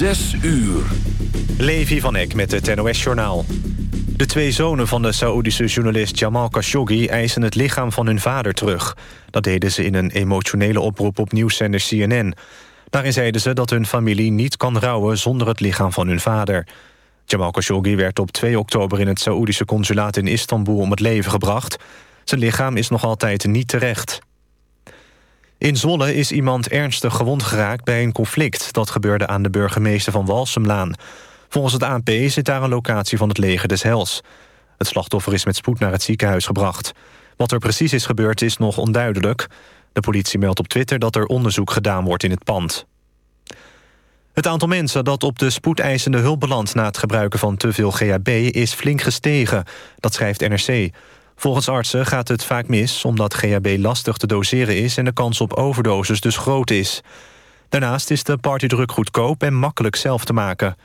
Zes uur. Levi van Eck met het NOS-journaal. De twee zonen van de Saoedische journalist Jamal Khashoggi... eisen het lichaam van hun vader terug. Dat deden ze in een emotionele oproep op nieuwszender CNN. Daarin zeiden ze dat hun familie niet kan rouwen... zonder het lichaam van hun vader. Jamal Khashoggi werd op 2 oktober in het Saoedische consulaat in Istanbul... om het leven gebracht. Zijn lichaam is nog altijd niet terecht. In Zwolle is iemand ernstig gewond geraakt bij een conflict. Dat gebeurde aan de burgemeester van Walsemlaan. Volgens het ANP zit daar een locatie van het leger des Hels. Het slachtoffer is met spoed naar het ziekenhuis gebracht. Wat er precies is gebeurd is nog onduidelijk. De politie meldt op Twitter dat er onderzoek gedaan wordt in het pand. Het aantal mensen dat op de spoedeisende hulp belandt... na het gebruiken van te veel GHB is flink gestegen. Dat schrijft NRC. Volgens artsen gaat het vaak mis omdat GHB lastig te doseren is... en de kans op overdoses dus groot is. Daarnaast is de partydruk goedkoop en makkelijk zelf te maken.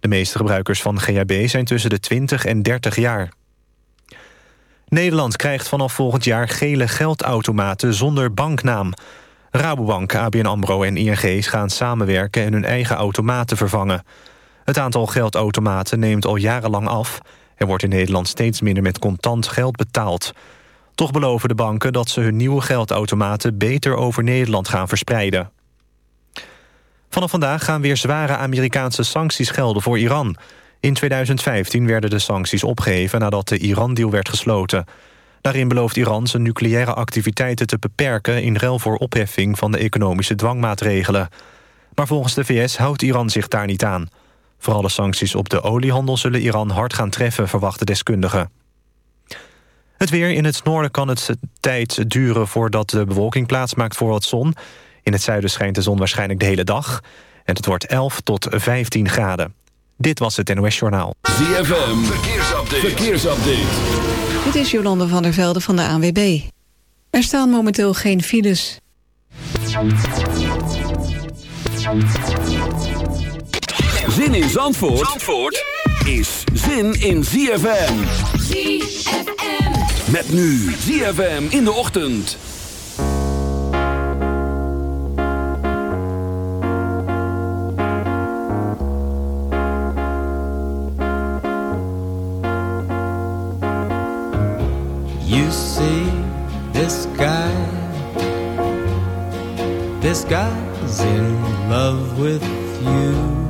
De meeste gebruikers van GHB zijn tussen de 20 en 30 jaar. Nederland krijgt vanaf volgend jaar gele geldautomaten zonder banknaam. Rabobank, ABN AMRO en ING gaan samenwerken en hun eigen automaten vervangen. Het aantal geldautomaten neemt al jarenlang af... Er wordt in Nederland steeds minder met contant geld betaald. Toch beloven de banken dat ze hun nieuwe geldautomaten... beter over Nederland gaan verspreiden. Vanaf vandaag gaan weer zware Amerikaanse sancties gelden voor Iran. In 2015 werden de sancties opgeheven nadat de Iran-deal werd gesloten. Daarin belooft Iran zijn nucleaire activiteiten te beperken... in ruil voor opheffing van de economische dwangmaatregelen. Maar volgens de VS houdt Iran zich daar niet aan. Vooral de sancties op de oliehandel zullen Iran hard gaan treffen, verwachten deskundigen. Het weer in het noorden kan het tijd duren voordat de bewolking plaatsmaakt voor wat zon. In het zuiden schijnt de zon waarschijnlijk de hele dag. En het wordt 11 tot 15 graden. Dit was het NOS Journaal. ZFM, verkeersupdate. verkeersupdate. Dit is Jolande van der Velde van de ANWB. Er staan momenteel geen files. Zin in Zandvoort, Zandvoort is zin in ZFM. ZFM. Met nu ZFM in de ochtend. You see this guy, this guy's in love with you.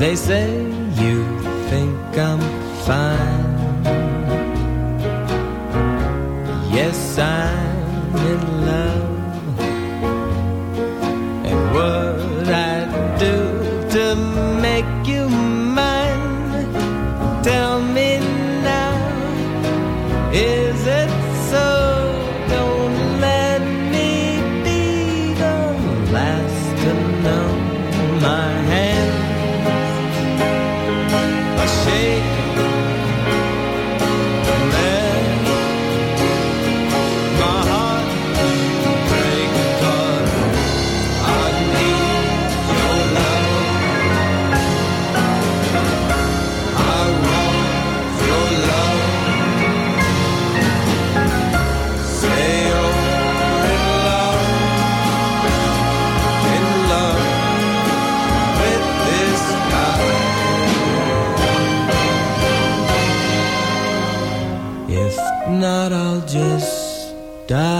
They say you think I'm fine. Yes, I'm in love. And what I do to make you mine? Tell me die.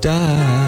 Die.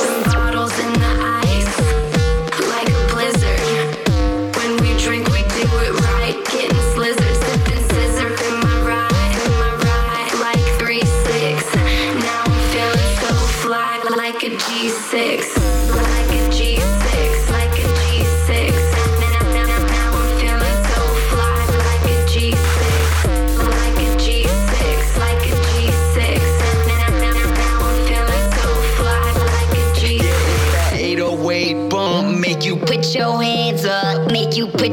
Thank you.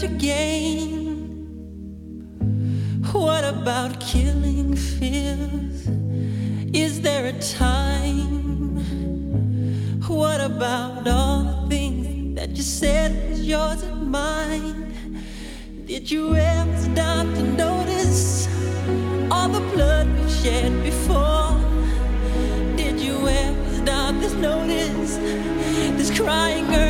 to gain? What about killing fears? Is there a time? What about all the things that you said was yours and mine? Did you ever stop to notice all the blood we've shed before? Did you ever stop to notice, this crying girl?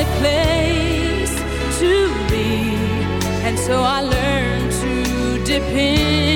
only place to be. And so I learned to depend.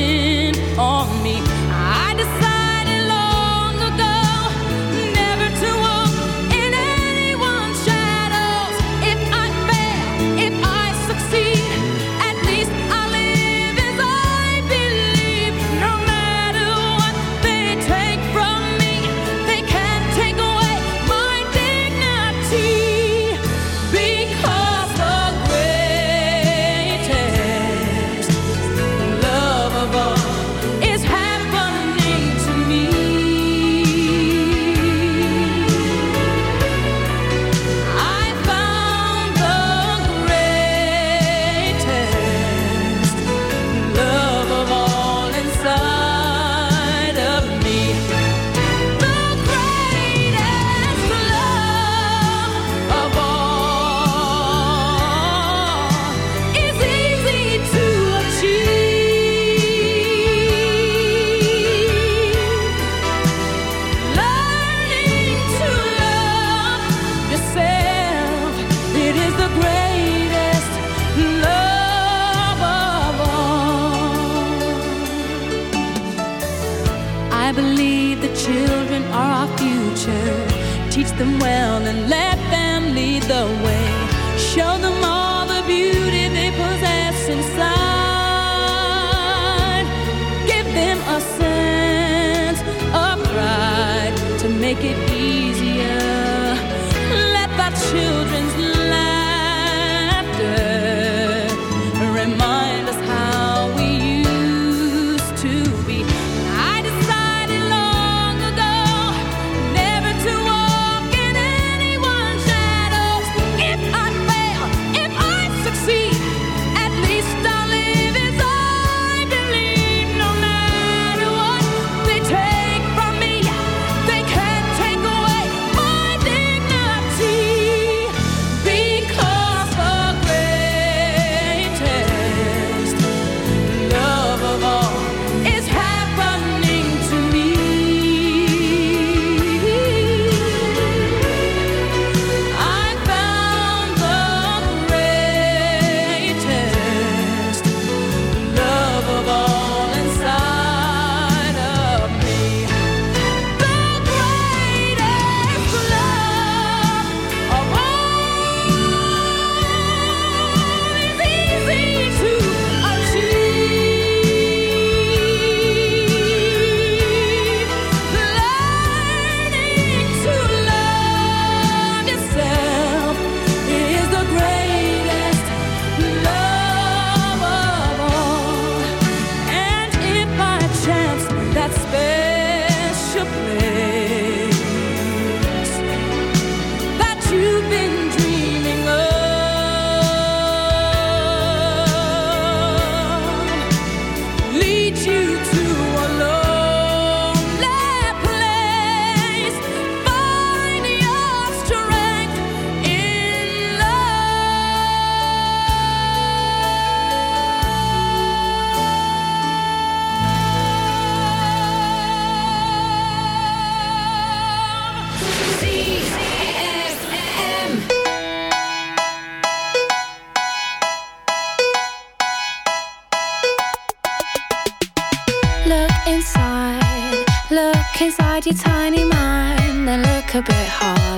and let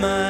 my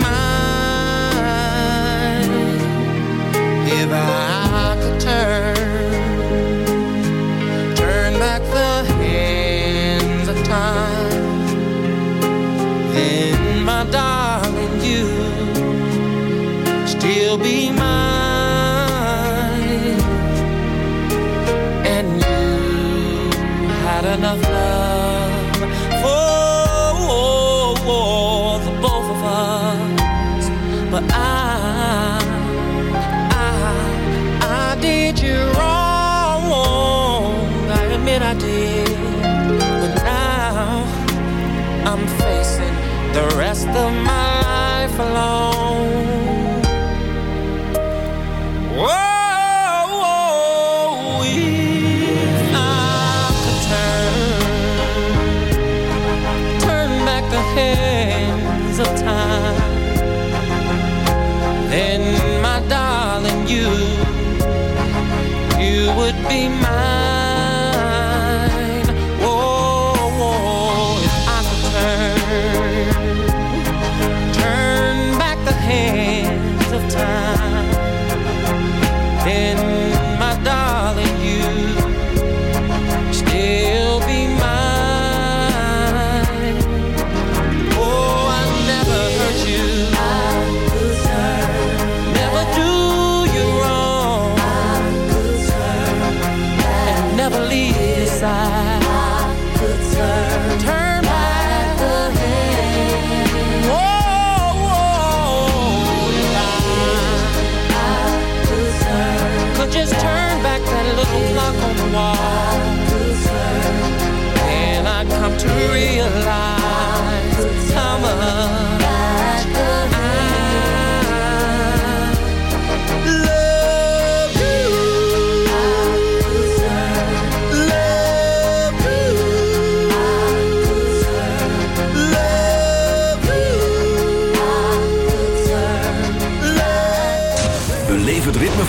mine.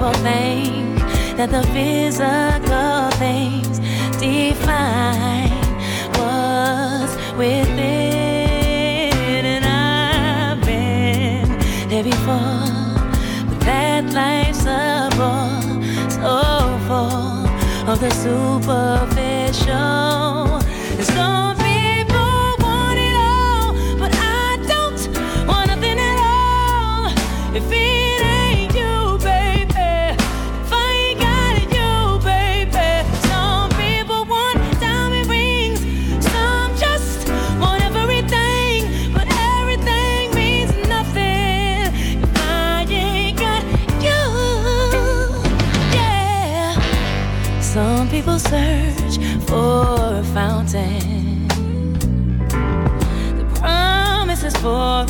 people think that the physical things define what's within. And I've been there before, but that life's a bore so full of the superficial. for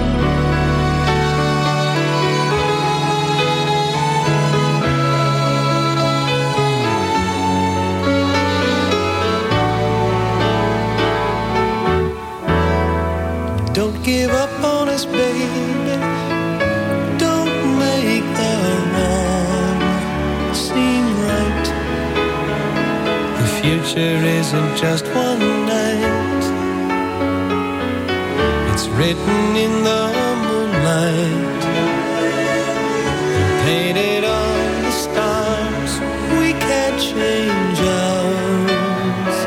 isn't just one night. It's written in the moonlight. Painted on the stars, we can't change ours.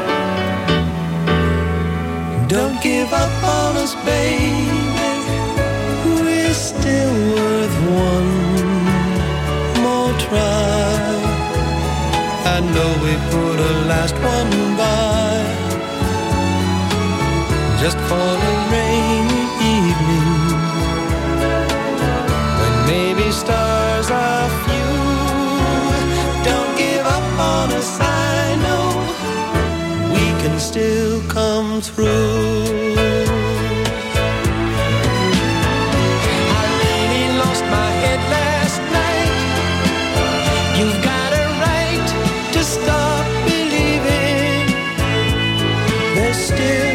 Don't give up on us, baby. We're still worth one more try. I know we put a last one just for a rainy evening when maybe stars are few. Don't give up on us, I know we can still come through. I really lost my head last night. You've got a right to stop believing. There's still